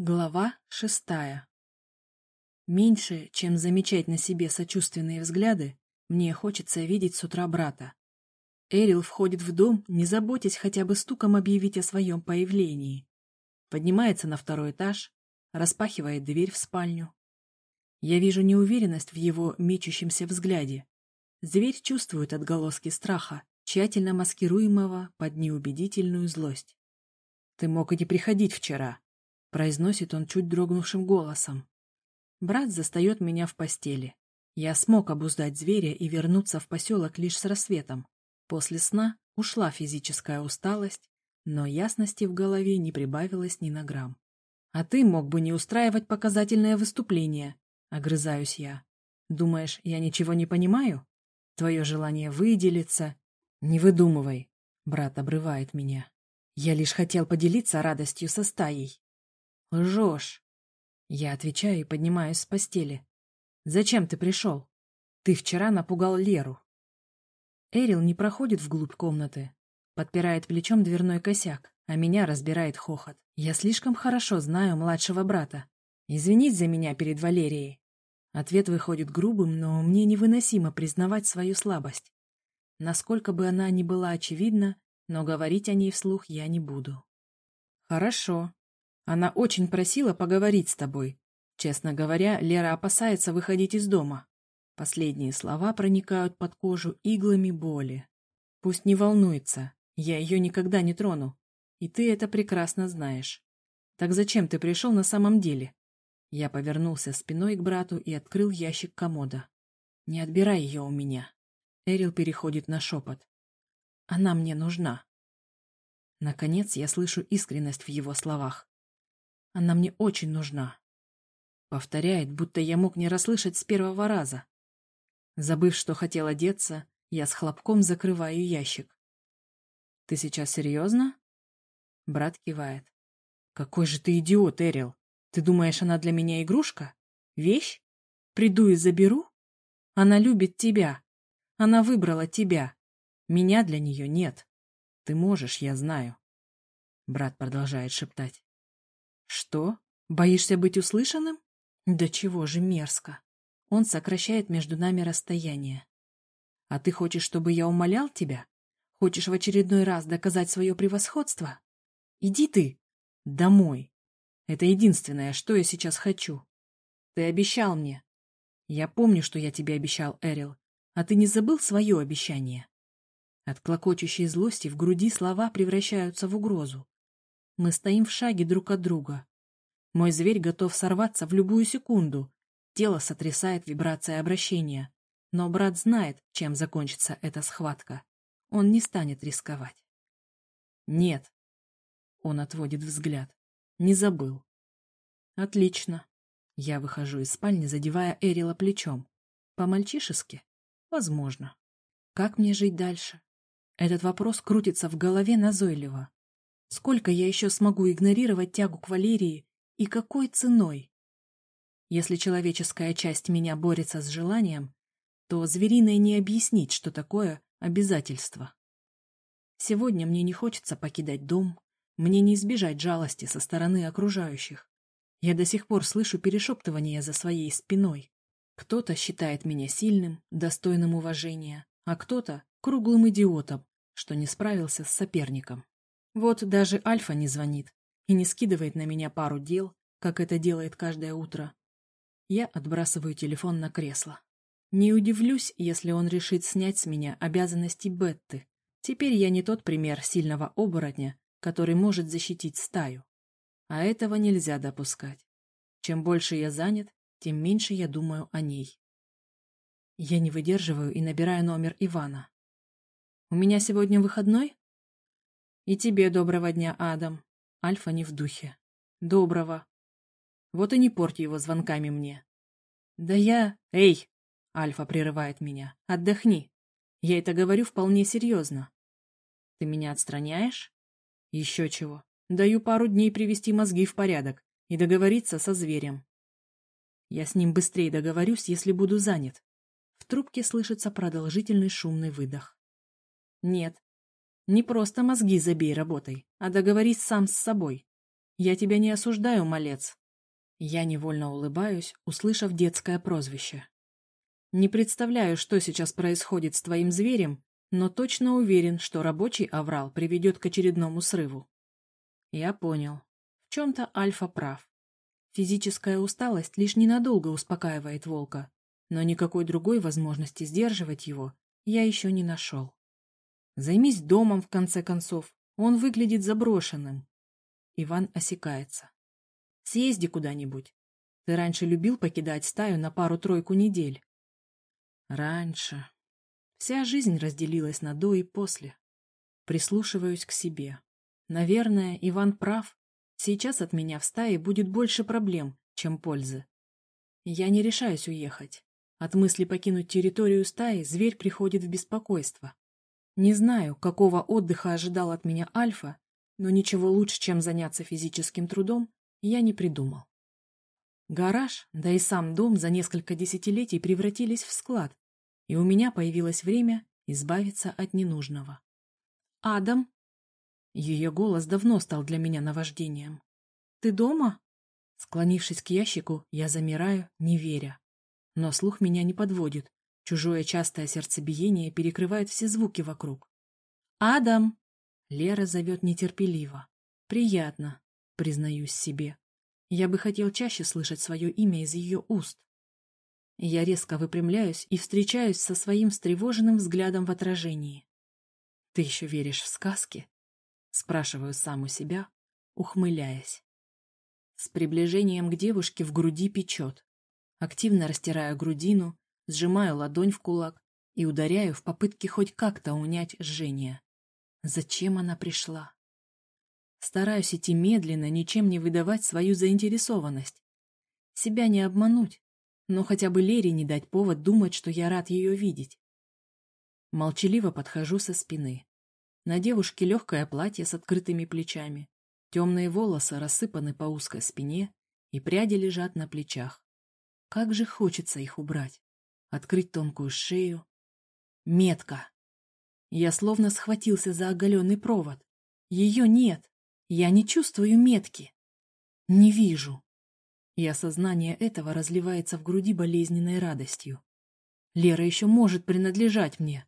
Глава шестая. Меньше, чем замечать на себе сочувственные взгляды, мне хочется видеть с утра брата. Эрил входит в дом, не заботясь хотя бы стуком объявить о своем появлении. Поднимается на второй этаж, распахивает дверь в спальню. Я вижу неуверенность в его мечущемся взгляде. Зверь чувствует отголоски страха, тщательно маскируемого под неубедительную злость. «Ты мог и не приходить вчера», — произносит он чуть дрогнувшим голосом. Брат застает меня в постели. Я смог обуздать зверя и вернуться в поселок лишь с рассветом. После сна ушла физическая усталость, но ясности в голове не прибавилось ни на грамм. «А ты мог бы не устраивать показательное выступление», — огрызаюсь я. «Думаешь, я ничего не понимаю? Твое желание выделиться...» «Не выдумывай», — брат обрывает меня. «Я лишь хотел поделиться радостью со стаей». Лжешь. Я отвечаю и поднимаюсь с постели. Зачем ты пришел? Ты вчера напугал Леру. Эрил не проходит вглубь комнаты. Подпирает плечом дверной косяк, а меня разбирает хохот. Я слишком хорошо знаю младшего брата. Извинись за меня перед Валерией. Ответ выходит грубым, но мне невыносимо признавать свою слабость. Насколько бы она ни была очевидна, но говорить о ней вслух я не буду. Хорошо, она очень просила поговорить с тобой. Честно говоря, Лера опасается выходить из дома. Последние слова проникают под кожу иглами боли. Пусть не волнуется, я ее никогда не трону. И ты это прекрасно знаешь. Так зачем ты пришел на самом деле? Я повернулся спиной к брату и открыл ящик комода. Не отбирай ее у меня. Эрил переходит на шепот. Она мне нужна. Наконец я слышу искренность в его словах. Она мне очень нужна. Повторяет, будто я мог не расслышать с первого раза. Забыв, что хотел одеться, я с хлопком закрываю ящик. «Ты сейчас серьезно?» Брат кивает. «Какой же ты идиот, Эрил! Ты думаешь, она для меня игрушка? Вещь? Приду и заберу? Она любит тебя. Она выбрала тебя. Меня для нее нет. Ты можешь, я знаю». Брат продолжает шептать. Что? Боишься быть услышанным? Да чего же мерзко. Он сокращает между нами расстояние. А ты хочешь, чтобы я умолял тебя? Хочешь в очередной раз доказать свое превосходство? Иди ты домой. Это единственное, что я сейчас хочу. Ты обещал мне. Я помню, что я тебе обещал, Эрил. А ты не забыл свое обещание? От клокочущей злости в груди слова превращаются в угрозу. Мы стоим в шаге друг от друга. Мой зверь готов сорваться в любую секунду. Тело сотрясает вибрация обращения. Но брат знает, чем закончится эта схватка. Он не станет рисковать. Нет. Он отводит взгляд. Не забыл. Отлично. Я выхожу из спальни, задевая Эрила плечом. По-мальчишески? Возможно. Как мне жить дальше? Этот вопрос крутится в голове назойливо. Сколько я еще смогу игнорировать тягу к Валерии и какой ценой? Если человеческая часть меня борется с желанием, то звериное не объяснить, что такое обязательство. Сегодня мне не хочется покидать дом, мне не избежать жалости со стороны окружающих. Я до сих пор слышу перешептывания за своей спиной. Кто-то считает меня сильным, достойным уважения, а кто-то — круглым идиотом, что не справился с соперником. Вот даже Альфа не звонит и не скидывает на меня пару дел, как это делает каждое утро. Я отбрасываю телефон на кресло. Не удивлюсь, если он решит снять с меня обязанности Бетты. Теперь я не тот пример сильного оборотня, который может защитить стаю. А этого нельзя допускать. Чем больше я занят, тем меньше я думаю о ней. Я не выдерживаю и набираю номер Ивана. «У меня сегодня выходной?» «И тебе доброго дня, Адам». Альфа не в духе. «Доброго». Вот и не порти его звонками мне. «Да я...» «Эй!» Альфа прерывает меня. «Отдохни. Я это говорю вполне серьезно». «Ты меня отстраняешь?» «Еще чего. Даю пару дней привести мозги в порядок и договориться со зверем. Я с ним быстрее договорюсь, если буду занят». В трубке слышится продолжительный шумный выдох. «Нет, не просто мозги забей работой, а договорись сам с собой. Я тебя не осуждаю, малец. Я невольно улыбаюсь, услышав детское прозвище. Не представляю, что сейчас происходит с твоим зверем, но точно уверен, что рабочий аврал приведет к очередному срыву. Я понял. В чем-то Альфа прав. Физическая усталость лишь ненадолго успокаивает волка, но никакой другой возможности сдерживать его я еще не нашел. Займись домом, в конце концов. Он выглядит заброшенным. Иван осекается. Съезди куда-нибудь. Ты раньше любил покидать стаю на пару-тройку недель. Раньше. Вся жизнь разделилась на до и после. Прислушиваюсь к себе. Наверное, Иван прав. Сейчас от меня в стае будет больше проблем, чем пользы. Я не решаюсь уехать. От мысли покинуть территорию стаи зверь приходит в беспокойство. Не знаю, какого отдыха ожидал от меня Альфа, но ничего лучше, чем заняться физическим трудом, я не придумал. Гараж, да и сам дом за несколько десятилетий превратились в склад, и у меня появилось время избавиться от ненужного. «Адам?» Ее голос давно стал для меня наваждением. «Ты дома?» Склонившись к ящику, я замираю, не веря. Но слух меня не подводит. Чужое частое сердцебиение перекрывает все звуки вокруг. «Адам!» Лера зовет нетерпеливо. «Приятно», признаюсь себе. Я бы хотел чаще слышать свое имя из ее уст. Я резко выпрямляюсь и встречаюсь со своим встревоженным взглядом в отражении. «Ты еще веришь в сказки?» Спрашиваю сам у себя, ухмыляясь. С приближением к девушке в груди печет. Активно растираю грудину, сжимаю ладонь в кулак и ударяю в попытке хоть как-то унять жжение. Зачем она пришла? Стараюсь идти медленно, ничем не выдавать свою заинтересованность. Себя не обмануть, но хотя бы Лере не дать повод думать, что я рад ее видеть. Молчаливо подхожу со спины. На девушке легкое платье с открытыми плечами, темные волосы рассыпаны по узкой спине и пряди лежат на плечах. Как же хочется их убрать. Открыть тонкую шею. Метка. Я словно схватился за оголенный провод. Ее нет. Я не чувствую метки. Не вижу. И осознание этого разливается в груди болезненной радостью. Лера еще может принадлежать мне.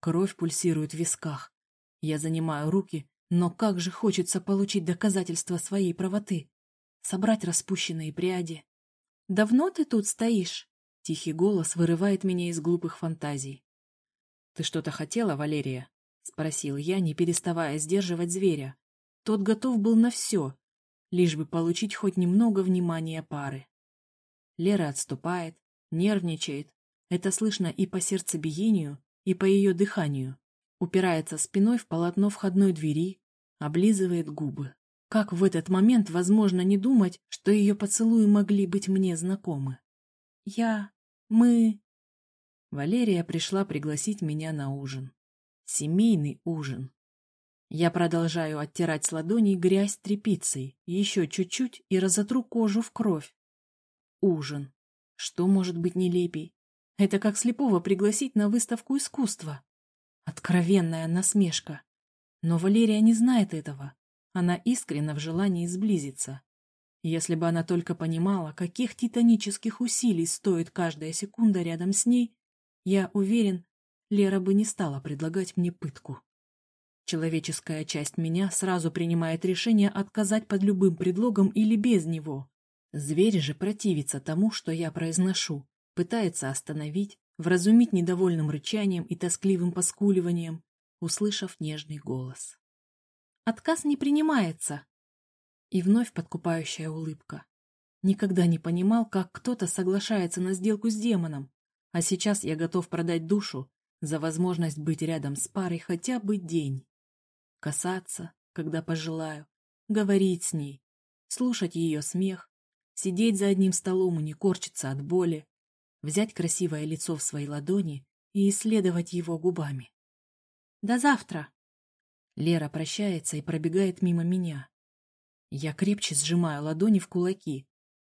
Кровь пульсирует в висках. Я занимаю руки, но как же хочется получить доказательства своей правоты. Собрать распущенные пряди, «Давно ты тут стоишь?» Тихий голос вырывает меня из глупых фантазий. «Ты что-то хотела, Валерия?» — спросил я, не переставая сдерживать зверя. Тот готов был на все, лишь бы получить хоть немного внимания пары. Лера отступает, нервничает. Это слышно и по сердцебиению, и по ее дыханию. Упирается спиной в полотно входной двери, облизывает губы. Как в этот момент возможно не думать, что ее поцелуи могли быть мне знакомы? Я... мы... Валерия пришла пригласить меня на ужин. Семейный ужин. Я продолжаю оттирать с ладоней грязь тряпицей, еще чуть-чуть и разотру кожу в кровь. Ужин. Что может быть нелепей? Это как слепого пригласить на выставку искусства. Откровенная насмешка. Но Валерия не знает этого. Она искренна в желании сблизиться. Если бы она только понимала, каких титанических усилий стоит каждая секунда рядом с ней, я уверен, Лера бы не стала предлагать мне пытку. Человеческая часть меня сразу принимает решение отказать под любым предлогом или без него. Зверь же противится тому, что я произношу, пытается остановить, вразумить недовольным рычанием и тоскливым поскуливанием, услышав нежный голос. Отказ не принимается. И вновь подкупающая улыбка. Никогда не понимал, как кто-то соглашается на сделку с демоном, а сейчас я готов продать душу за возможность быть рядом с парой хотя бы день. Касаться, когда пожелаю, говорить с ней, слушать ее смех, сидеть за одним столом и не корчиться от боли, взять красивое лицо в свои ладони и исследовать его губами. «До завтра!» Лера прощается и пробегает мимо меня. Я крепче сжимаю ладони в кулаки.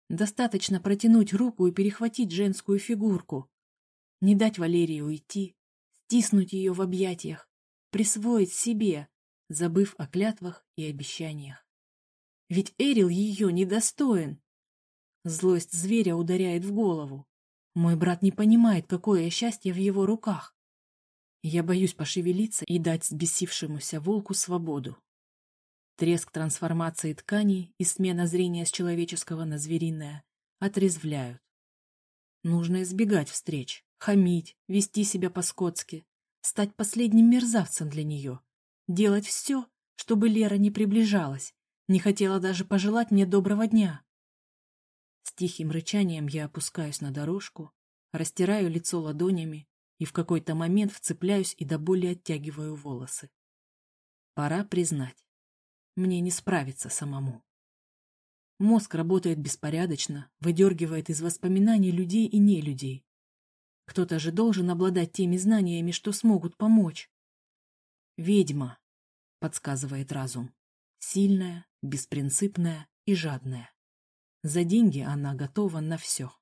Достаточно протянуть руку и перехватить женскую фигурку. Не дать Валерии уйти, стиснуть ее в объятиях, присвоить себе, забыв о клятвах и обещаниях. Ведь Эрил ее недостоин. Злость зверя ударяет в голову. Мой брат не понимает, какое счастье в его руках. Я боюсь пошевелиться и дать сбесившемуся волку свободу. Треск трансформации тканей и смена зрения с человеческого на звериное отрезвляют. Нужно избегать встреч, хамить, вести себя по-скотски, стать последним мерзавцем для нее, делать все, чтобы Лера не приближалась, не хотела даже пожелать мне доброго дня. С тихим рычанием я опускаюсь на дорожку, растираю лицо ладонями и в какой-то момент вцепляюсь и до боли оттягиваю волосы. Пора признать, мне не справиться самому. Мозг работает беспорядочно, выдергивает из воспоминаний людей и нелюдей. Кто-то же должен обладать теми знаниями, что смогут помочь. «Ведьма», — подсказывает разум, — сильная, беспринципная и жадная. За деньги она готова на все.